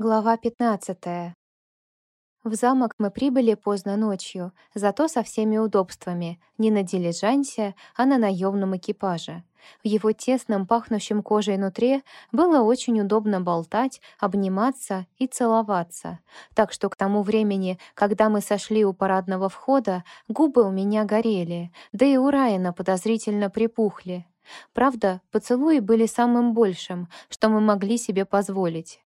Глава 15. В замок мы прибыли поздно ночью, зато со всеми удобствами, не на дилижансе, а на наемном экипаже. В его тесном, пахнущем кожей нутре было очень удобно болтать, обниматься и целоваться. Так что к тому времени, когда мы сошли у парадного входа, губы у меня горели, да и у Райана подозрительно припухли. Правда, поцелуи были самым большим, что мы могли себе позволить.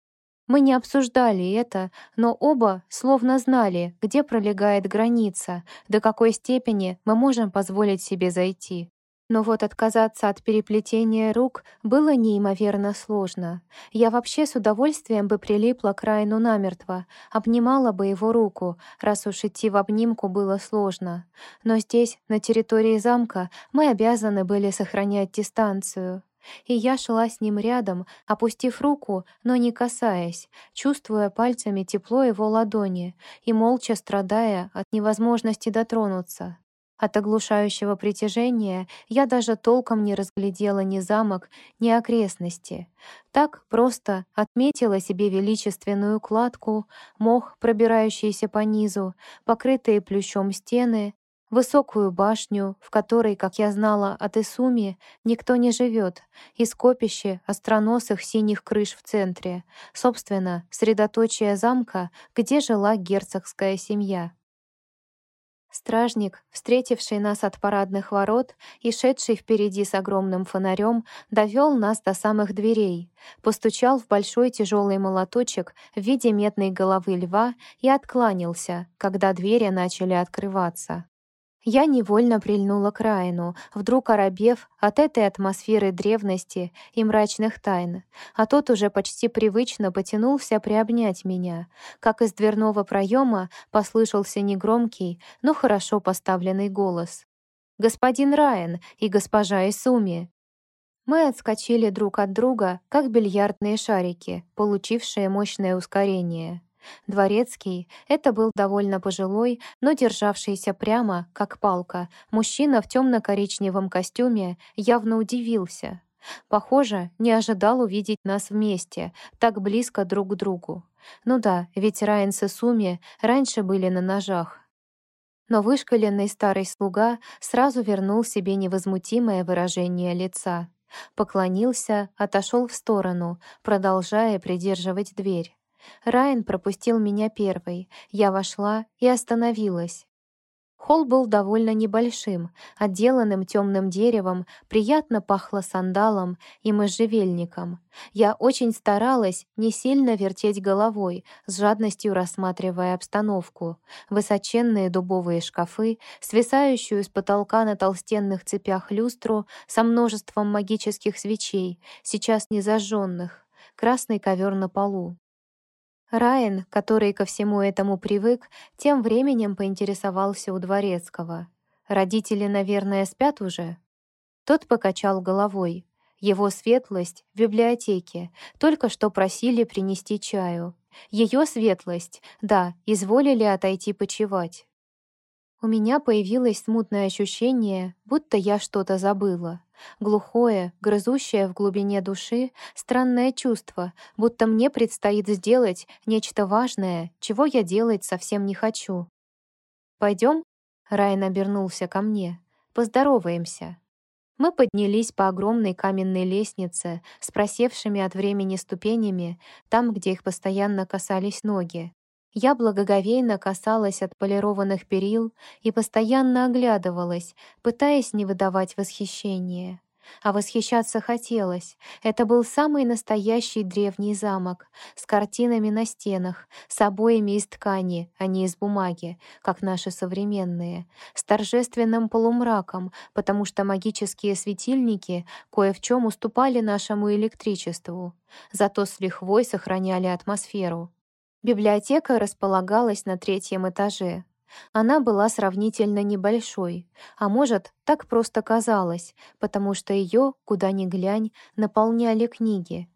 Мы не обсуждали это, но оба словно знали, где пролегает граница, до какой степени мы можем позволить себе зайти. Но вот отказаться от переплетения рук было неимоверно сложно. Я вообще с удовольствием бы прилипла к Райну намертво, обнимала бы его руку, раз уж идти в обнимку было сложно. Но здесь, на территории замка, мы обязаны были сохранять дистанцию. И я шла с ним рядом, опустив руку, но не касаясь, чувствуя пальцами тепло его ладони и молча страдая от невозможности дотронуться. От оглушающего притяжения я даже толком не разглядела ни замок, ни окрестности. Так просто отметила себе величественную кладку, мох, пробирающийся по низу, покрытые плющом стены, высокую башню, в которой, как я знала от Исуми, никто не живет, и скопище остроносых синих крыш в центре, собственно, средоточие замка, где жила герцогская семья. Стражник, встретивший нас от парадных ворот и шедший впереди с огромным фонарем, довел нас до самых дверей, постучал в большой тяжелый молоточек в виде медной головы льва и откланялся, когда двери начали открываться. Я невольно прильнула к Райну, вдруг оробев от этой атмосферы древности и мрачных тайн, а тот уже почти привычно потянулся приобнять меня, как из дверного проема послышался негромкий, но хорошо поставленный голос. «Господин Райан и госпожа Исуми!» Мы отскочили друг от друга, как бильярдные шарики, получившие мощное ускорение. Дворецкий — это был довольно пожилой, но державшийся прямо, как палка. Мужчина в темно-коричневом костюме явно удивился. Похоже, не ожидал увидеть нас вместе, так близко друг к другу. Ну да, ведь Райан и Суми раньше были на ножах. Но вышкаленный старый слуга сразу вернул себе невозмутимое выражение лица. Поклонился, отошел в сторону, продолжая придерживать дверь. Райан пропустил меня первой. Я вошла и остановилась. Холл был довольно небольшим, отделанным темным деревом, приятно пахло сандалом и можжевельником. Я очень старалась не сильно вертеть головой, с жадностью рассматривая обстановку. Высоченные дубовые шкафы, свисающую с потолка на толстенных цепях люстру со множеством магических свечей, сейчас не зажженных, красный ковер на полу. Райан, который ко всему этому привык, тем временем поинтересовался у дворецкого. «Родители, наверное, спят уже?» Тот покачал головой. Его светлость в библиотеке, только что просили принести чаю. Ее светлость, да, изволили отойти почевать. У меня появилось смутное ощущение, будто я что-то забыла. Глухое, грызущее в глубине души, странное чувство, будто мне предстоит сделать нечто важное, чего я делать совсем не хочу. Пойдем? Райан обернулся ко мне. «Поздороваемся». Мы поднялись по огромной каменной лестнице с просевшими от времени ступенями, там, где их постоянно касались ноги. Я благоговейно касалась отполированных перил и постоянно оглядывалась, пытаясь не выдавать восхищения. А восхищаться хотелось. Это был самый настоящий древний замок, с картинами на стенах, с обоями из ткани, а не из бумаги, как наши современные, с торжественным полумраком, потому что магические светильники кое в чем уступали нашему электричеству, зато с лихвой сохраняли атмосферу. Библиотека располагалась на третьем этаже. Она была сравнительно небольшой, а может, так просто казалось, потому что ее, куда ни глянь, наполняли книги.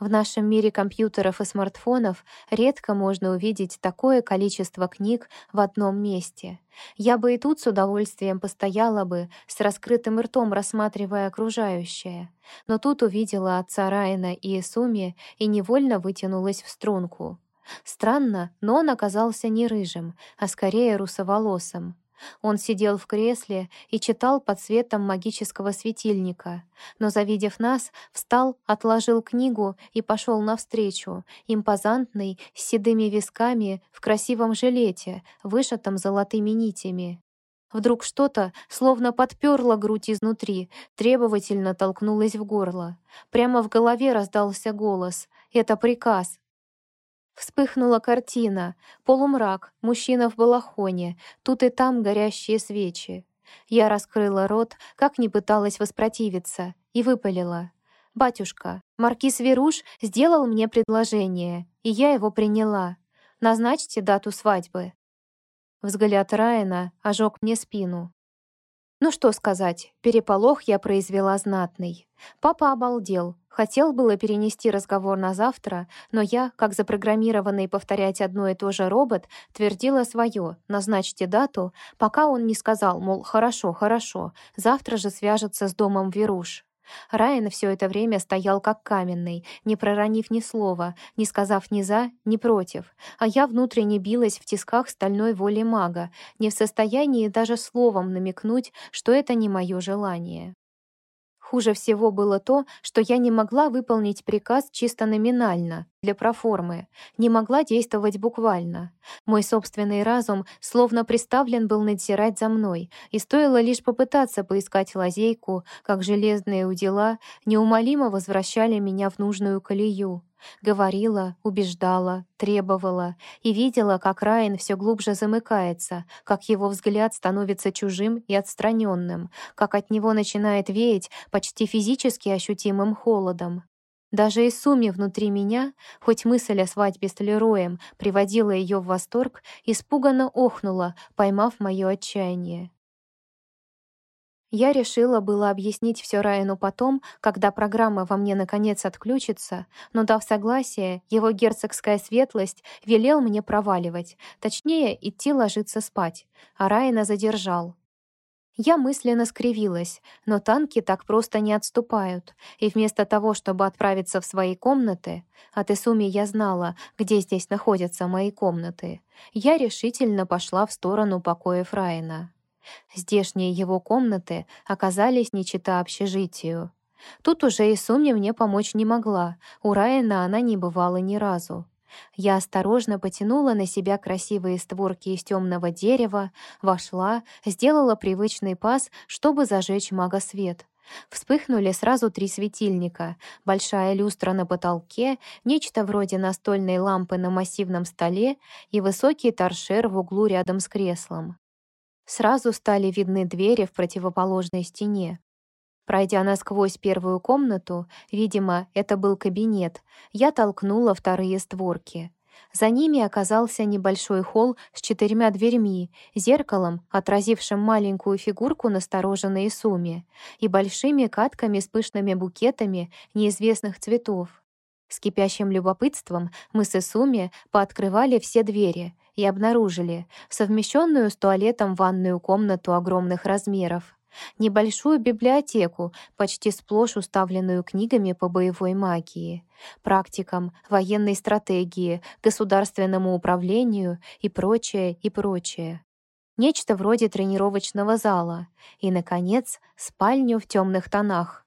В нашем мире компьютеров и смартфонов редко можно увидеть такое количество книг в одном месте. Я бы и тут с удовольствием постояла бы, с раскрытым ртом рассматривая окружающее. Но тут увидела отца Райана и Исуми и невольно вытянулась в струнку — Странно, но он оказался не рыжим, а скорее русоволосым. Он сидел в кресле и читал под светом магического светильника, но, завидев нас, встал, отложил книгу и пошел навстречу, импозантный, с седыми висками, в красивом жилете, вышитом золотыми нитями. Вдруг что-то, словно подперло грудь изнутри, требовательно толкнулось в горло. Прямо в голове раздался голос. «Это приказ, Вспыхнула картина. Полумрак, мужчина в балахоне, тут и там горящие свечи. Я раскрыла рот, как ни пыталась воспротивиться, и выпалила. «Батюшка, маркиз Веруш сделал мне предложение, и я его приняла. Назначьте дату свадьбы». Взгляд Райана ожег мне спину. Ну что сказать, переполох я произвела знатный. Папа обалдел, хотел было перенести разговор на завтра, но я, как запрограммированный повторять одно и то же робот, твердила свое «назначьте дату», пока он не сказал, мол, «хорошо, хорошо, завтра же свяжется с домом Веруш». Райан все это время стоял как каменный, не проронив ни слова, не сказав ни за, ни против, а я внутренне билась в тисках стальной воли мага, не в состоянии даже словом намекнуть, что это не мое желание. Хуже всего было то, что я не могла выполнить приказ чисто номинально, для проформы, не могла действовать буквально. Мой собственный разум словно приставлен был надзирать за мной, и стоило лишь попытаться поискать лазейку, как железные удила неумолимо возвращали меня в нужную колею. Говорила, убеждала, требовала и видела, как Райан все глубже замыкается, как его взгляд становится чужим и отстраненным, как от него начинает веять почти физически ощутимым холодом. Даже и Суми внутри меня, хоть мысль о свадьбе с Лероем приводила ее в восторг, испуганно охнула, поймав мое отчаяние. Я решила было объяснить все Райану потом, когда программа во мне наконец отключится, но, дав согласие, его герцогская светлость велел мне проваливать, точнее, идти ложиться спать, а Райана задержал. Я мысленно скривилась, но танки так просто не отступают, и вместо того, чтобы отправиться в свои комнаты, от Исуми я знала, где здесь находятся мои комнаты, я решительно пошла в сторону покоев Райана. Здешние его комнаты оказались не чета общежитию. Тут уже и Суми мне помочь не могла, у Райана она не бывала ни разу. Я осторожно потянула на себя красивые створки из темного дерева, вошла, сделала привычный пас, чтобы зажечь мага свет. Вспыхнули сразу три светильника, большая люстра на потолке, нечто вроде настольной лампы на массивном столе и высокий торшер в углу рядом с креслом. Сразу стали видны двери в противоположной стене. Пройдя насквозь первую комнату, видимо, это был кабинет, я толкнула вторые створки. За ними оказался небольшой холл с четырьмя дверьми, зеркалом, отразившим маленькую фигурку настороженной Суми, и большими катками с пышными букетами неизвестных цветов. С кипящим любопытством мы с Исуми пооткрывали все двери и обнаружили совмещенную с туалетом ванную комнату огромных размеров, небольшую библиотеку, почти сплошь уставленную книгами по боевой магии, практикам, военной стратегии, государственному управлению и прочее, и прочее. Нечто вроде тренировочного зала и, наконец, спальню в темных тонах.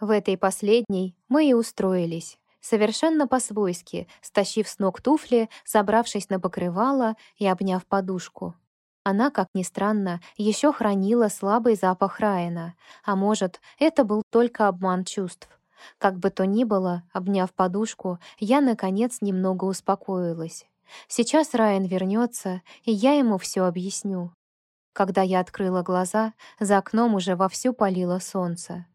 В этой последней мы и устроились совершенно по-свойски, стащив с ног туфли, забравшись на покрывало и обняв подушку. Она, как ни странно, еще хранила слабый запах Райана, а может, это был только обман чувств. Как бы то ни было, обняв подушку, я, наконец, немного успокоилась. Сейчас Райан вернется, и я ему все объясню. Когда я открыла глаза, за окном уже вовсю палило солнце.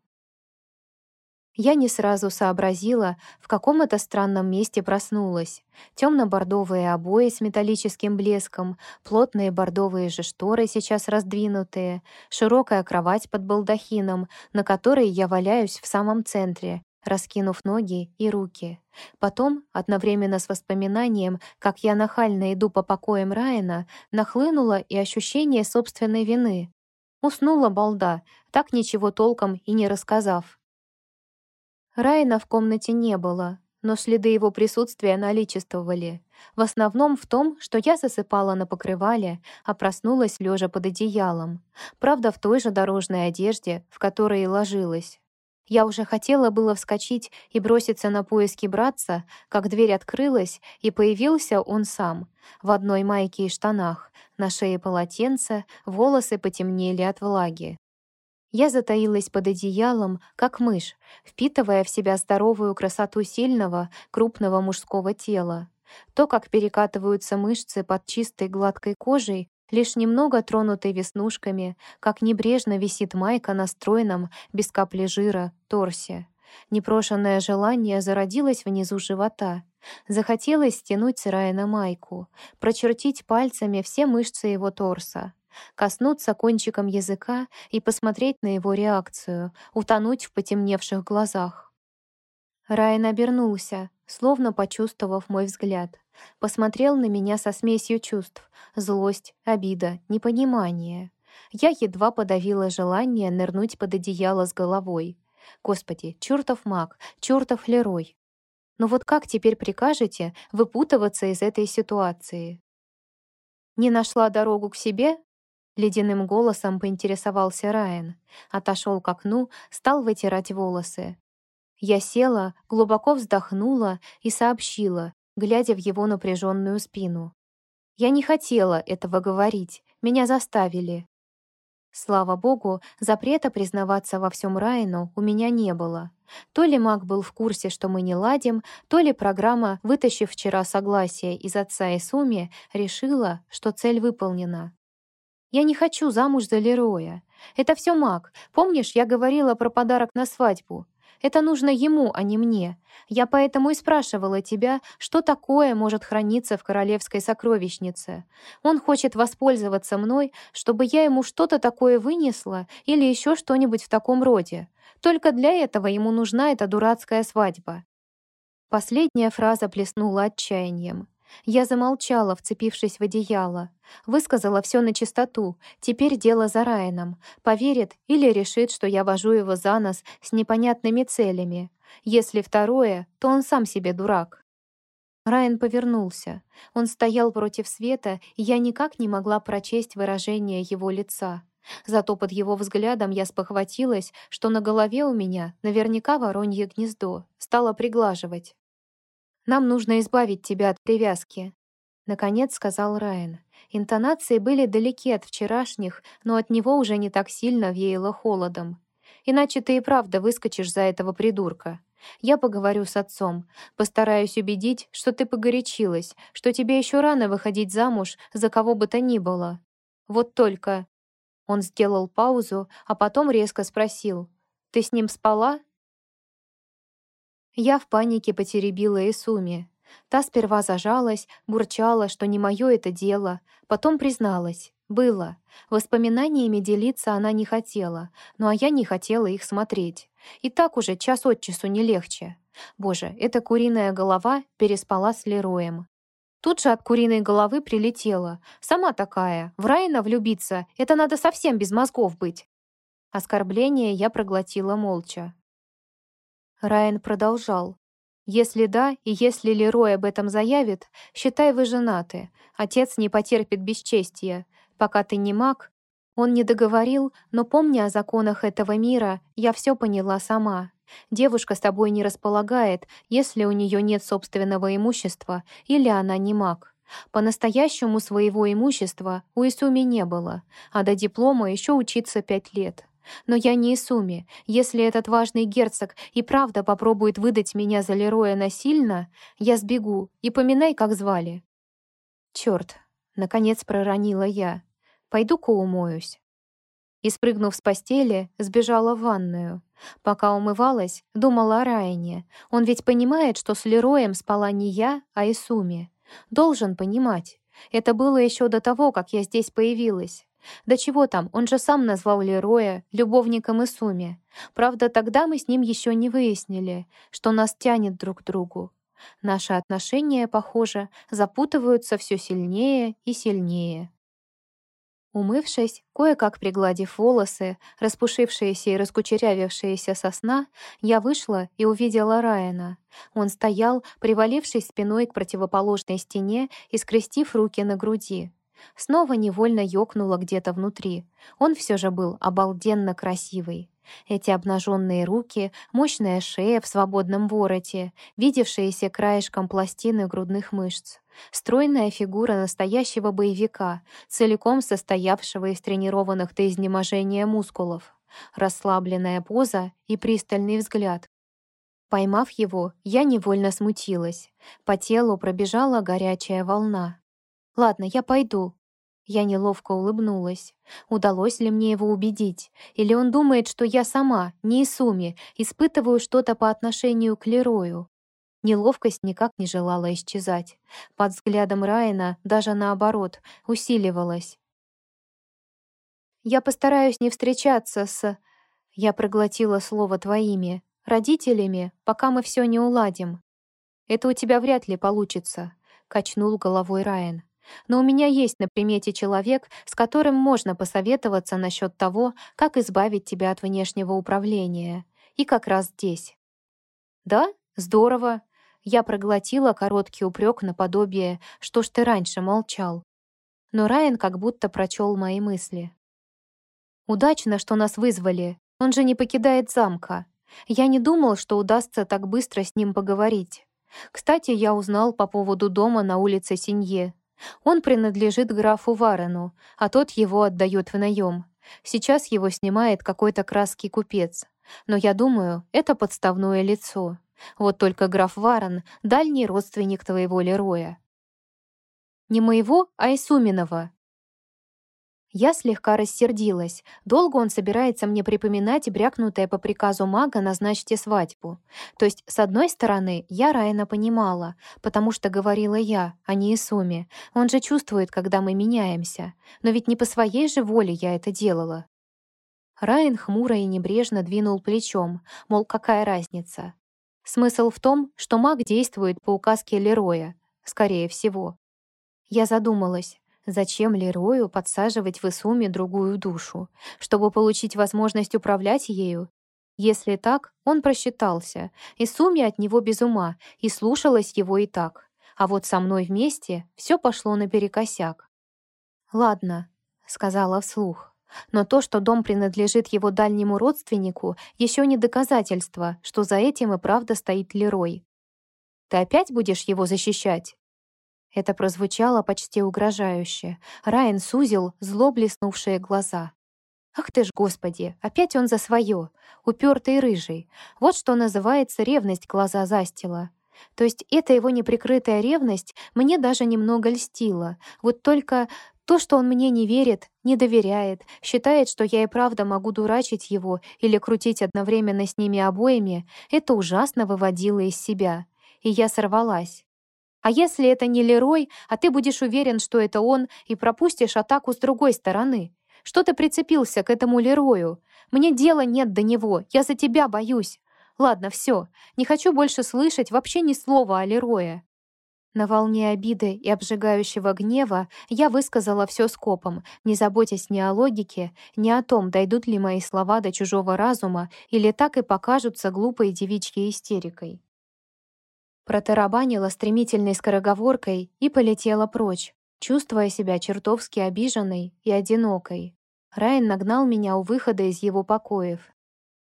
Я не сразу сообразила, в каком это странном месте проснулась. Темно-бордовые обои с металлическим блеском, плотные бордовые же шторы сейчас раздвинутые, широкая кровать под балдахином, на которой я валяюсь в самом центре, раскинув ноги и руки. Потом, одновременно с воспоминанием, как я нахально иду по покоям Райана, нахлынуло и ощущение собственной вины. Уснула балда, так ничего толком и не рассказав. Райна в комнате не было, но следы его присутствия наличествовали. В основном в том, что я засыпала на покрывале, а проснулась лежа под одеялом. Правда, в той же дорожной одежде, в которой и ложилась. Я уже хотела было вскочить и броситься на поиски братца, как дверь открылась, и появился он сам, в одной майке и штанах, на шее полотенце, волосы потемнели от влаги. Я затаилась под одеялом, как мышь, впитывая в себя здоровую красоту сильного, крупного мужского тела. То, как перекатываются мышцы под чистой гладкой кожей, лишь немного тронутой веснушками, как небрежно висит майка на стройном, без капли жира, торсе. Непрошенное желание зародилось внизу живота. Захотелось стянуть Райана майку, прочертить пальцами все мышцы его торса коснуться кончиком языка и посмотреть на его реакцию, утонуть в потемневших глазах. Райан обернулся, словно почувствовав мой взгляд. Посмотрел на меня со смесью чувств — злость, обида, непонимание. Я едва подавила желание нырнуть под одеяло с головой. Господи, чертов маг, чертов Лерой. Но вот как теперь прикажете выпутываться из этой ситуации? Не нашла дорогу к себе? Ледяным голосом поинтересовался Райан. Отошел к окну, стал вытирать волосы. Я села, глубоко вздохнула и сообщила, глядя в его напряженную спину. Я не хотела этого говорить, меня заставили. Слава богу, запрета признаваться во всем Райану у меня не было. То ли Мак был в курсе, что мы не ладим, то ли программа, вытащив вчера согласие из отца и Суми, решила, что цель выполнена. Я не хочу замуж за Лероя. Это все маг. Помнишь, я говорила про подарок на свадьбу? Это нужно ему, а не мне. Я поэтому и спрашивала тебя, что такое может храниться в королевской сокровищнице. Он хочет воспользоваться мной, чтобы я ему что-то такое вынесла или еще что-нибудь в таком роде. Только для этого ему нужна эта дурацкая свадьба». Последняя фраза плеснула отчаянием. Я замолчала, вцепившись в одеяло. Высказала все на чистоту. Теперь дело за Райаном. Поверит или решит, что я вожу его за нос с непонятными целями. Если второе, то он сам себе дурак. Райан повернулся. Он стоял против света, и я никак не могла прочесть выражение его лица. Зато под его взглядом я спохватилась, что на голове у меня наверняка воронье гнездо, стала приглаживать. Нам нужно избавить тебя от привязки», — наконец сказал Райан. Интонации были далеки от вчерашних, но от него уже не так сильно веяло холодом. «Иначе ты и правда выскочишь за этого придурка. Я поговорю с отцом, постараюсь убедить, что ты погорячилась, что тебе еще рано выходить замуж за кого бы то ни было. Вот только...» Он сделал паузу, а потом резко спросил. «Ты с ним спала?» Я в панике потеребила Исуми. Та сперва зажалась, бурчала, что не мое это дело, потом призналась. Было. Воспоминаниями делиться она не хотела, ну а я не хотела их смотреть. И так уже час от часу не легче. Боже, эта куриная голова переспала с Лероем. Тут же от куриной головы прилетела. Сама такая. В Райана влюбиться — это надо совсем без мозгов быть. Оскорбление я проглотила молча. Райан продолжал. «Если да, и если Лерой об этом заявит, считай, вы женаты. Отец не потерпит бесчестия. Пока ты не маг...» Он не договорил, но, помня о законах этого мира, я все поняла сама. Девушка с тобой не располагает, если у нее нет собственного имущества или она не маг. По-настоящему своего имущества у Исуми не было, а до диплома еще учиться пять лет. Но я не Исуми. Если этот важный герцог и правда попробует выдать меня за Лероя насильно, я сбегу, и поминай, как звали. Черт, наконец проронила я. Пойду-ка умоюсь. И, спрыгнув с постели, сбежала в ванную. Пока умывалась, думала о Райане. Он ведь понимает, что с Лероем спала не я, а Исуми. Должен понимать. Это было еще до того, как я здесь появилась. Да чего там, он же сам назвал Лероя любовником Исуми. Правда, тогда мы с ним еще не выяснили, что нас тянет друг к другу. Наши отношения, похоже, запутываются все сильнее и сильнее. Умывшись, кое-как пригладив волосы, распушившиеся и раскучерявившиеся со сна, я вышла и увидела Райана. Он стоял, привалившись спиной к противоположной стене и скрестив руки на груди. Снова невольно ёкнуло где-то внутри. Он все же был обалденно красивый. Эти обнаженные руки, мощная шея в свободном вороте, видевшиеся краешком пластины грудных мышц. Стройная фигура настоящего боевика, целиком состоявшего из тренированных до изнеможения мускулов. Расслабленная поза и пристальный взгляд. Поймав его, я невольно смутилась. По телу пробежала горячая волна. «Ладно, я пойду». Я неловко улыбнулась. Удалось ли мне его убедить? Или он думает, что я сама, не Исуми, испытываю что-то по отношению к Лерою? Неловкость никак не желала исчезать. Под взглядом Райана, даже наоборот, усиливалась. «Я постараюсь не встречаться с...» Я проглотила слово «твоими», родителями, пока мы все не уладим. «Это у тебя вряд ли получится», — качнул головой Райан. «Но у меня есть на примете человек, с которым можно посоветоваться насчет того, как избавить тебя от внешнего управления. И как раз здесь». «Да? Здорово. Я проглотила короткий упрек наподобие «что ж ты раньше молчал?». Но Райан как будто прочел мои мысли. «Удачно, что нас вызвали. Он же не покидает замка. Я не думал, что удастся так быстро с ним поговорить. Кстати, я узнал по поводу дома на улице Синье. Он принадлежит графу Варену, а тот его отдает в наем. Сейчас его снимает какой-то краский купец. Но я думаю, это подставное лицо. Вот только граф Варон — дальний родственник твоего Лероя. Не моего, а Исуминова. Я слегка рассердилась. Долго он собирается мне припоминать брякнутое по приказу мага «назначьте свадьбу». То есть, с одной стороны, я Райана понимала, потому что говорила я, а не Исуми. Он же чувствует, когда мы меняемся. Но ведь не по своей же воле я это делала. Райан хмуро и небрежно двинул плечом, мол, какая разница. Смысл в том, что маг действует по указке Лероя, скорее всего. Я задумалась, зачем Лерою подсаживать в Исуме другую душу, чтобы получить возможность управлять ею? Если так, он просчитался, Исуми от него без ума, и слушалась его и так. А вот со мной вместе все пошло наперекосяк. «Ладно», — сказала вслух. Но то, что дом принадлежит его дальнему родственнику, еще не доказательство, что за этим и правда стоит Лерой. «Ты опять будешь его защищать?» Это прозвучало почти угрожающе. Райан сузил зло блеснувшие глаза. «Ах ты ж, Господи, опять он за свое, упертый рыжий. Вот что называется ревность глаза застила. То есть эта его неприкрытая ревность мне даже немного льстила. Вот только то, что он мне не верит, не доверяет, считает, что я и правда могу дурачить его или крутить одновременно с ними обоими, это ужасно выводило из себя. И я сорвалась. А если это не Лерой, а ты будешь уверен, что это он, и пропустишь атаку с другой стороны? Что ты прицепился к этому Лерою? Мне дела нет до него, я за тебя боюсь. Ладно, все, не хочу больше слышать вообще ни слова о Лерое. На волне обиды и обжигающего гнева я высказала все скопом, не заботясь ни о логике, ни о том, дойдут ли мои слова до чужого разума или так и покажутся глупой девичьей истерикой. Протарабанила стремительной скороговоркой и полетела прочь, чувствуя себя чертовски обиженной и одинокой. Райан нагнал меня у выхода из его покоев.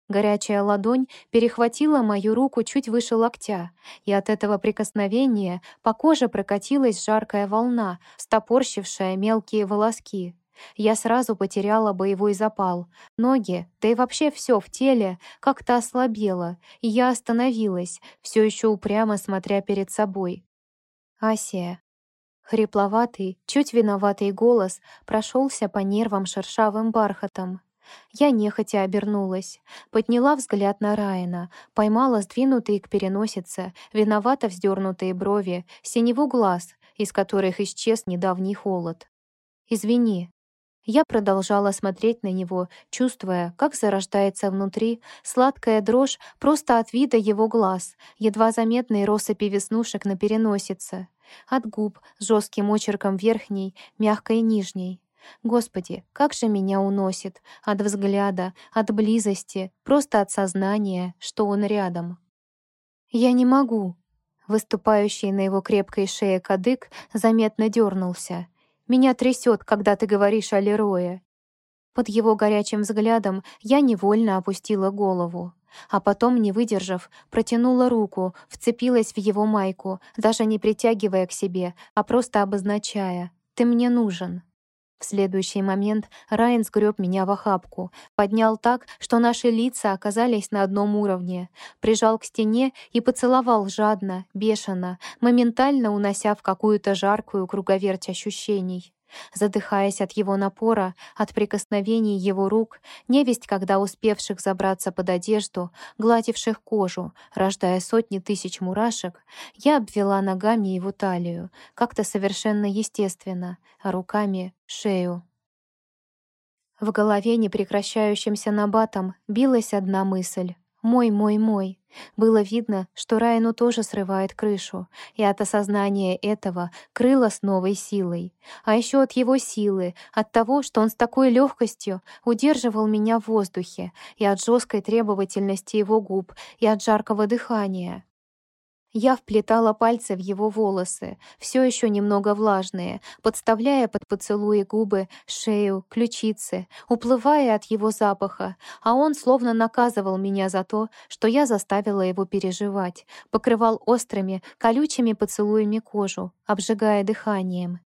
Горячая ладонь перехватила мою руку чуть выше локтя, и от этого прикосновения по коже прокатилась жаркая волна, стопорщившая мелкие волоски. Я сразу потеряла боевой запал. Ноги, да и вообще все в теле, как-то ослабело, и я остановилась, все еще упрямо смотря перед собой. «Асия». Хрипловатый, чуть виноватый голос прошелся по нервам шершавым бархатом. Я нехотя обернулась, подняла взгляд на Райана, поймала сдвинутые к переносице, виновато вздернутые брови, синеву глаз, из которых исчез недавний холод. «Извини». Я продолжала смотреть на него, чувствуя, как зарождается внутри сладкая дрожь просто от вида его глаз, едва заметной россыпи веснушек на переносице, от губ с жестким очерком верхней, мягкой нижней. Господи, как же меня уносит от взгляда, от близости, просто от сознания, что он рядом. Я не могу. Выступающий на его крепкой шее кадык заметно дернулся. Меня трясет, когда ты говоришь о Лерое. Под его горячим взглядом я невольно опустила голову. А потом, не выдержав, протянула руку, вцепилась в его майку, даже не притягивая к себе, а просто обозначая «ты мне нужен». В следующий момент Райан сгреб меня в охапку, поднял так, что наши лица оказались на одном уровне, прижал к стене и поцеловал жадно, бешено, моментально унося в какую-то жаркую круговерть ощущений. Задыхаясь от его напора, от прикосновений его рук, невесть, когда успевших забраться под одежду, гладивших кожу, рождая сотни тысяч мурашек, я обвела ногами его талию, как-то совершенно естественно, а руками — шею. В голове непрекращающимся набатом билась одна мысль. «Мой, мой, мой». Было видно, что Райану тоже срывает крышу, и от осознания этого крыло с новой силой. А еще от его силы, от того, что он с такой легкостью удерживал меня в воздухе, и от жесткой требовательности его губ, и от жаркого дыхания. Я вплетала пальцы в его волосы, все еще немного влажные, подставляя под поцелуи губы, шею, ключицы, уплывая от его запаха, а он словно наказывал меня за то, что я заставила его переживать, покрывал острыми, колючими поцелуями кожу, обжигая дыханием.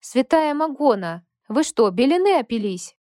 «Святая Магона! Вы что, белины опились?»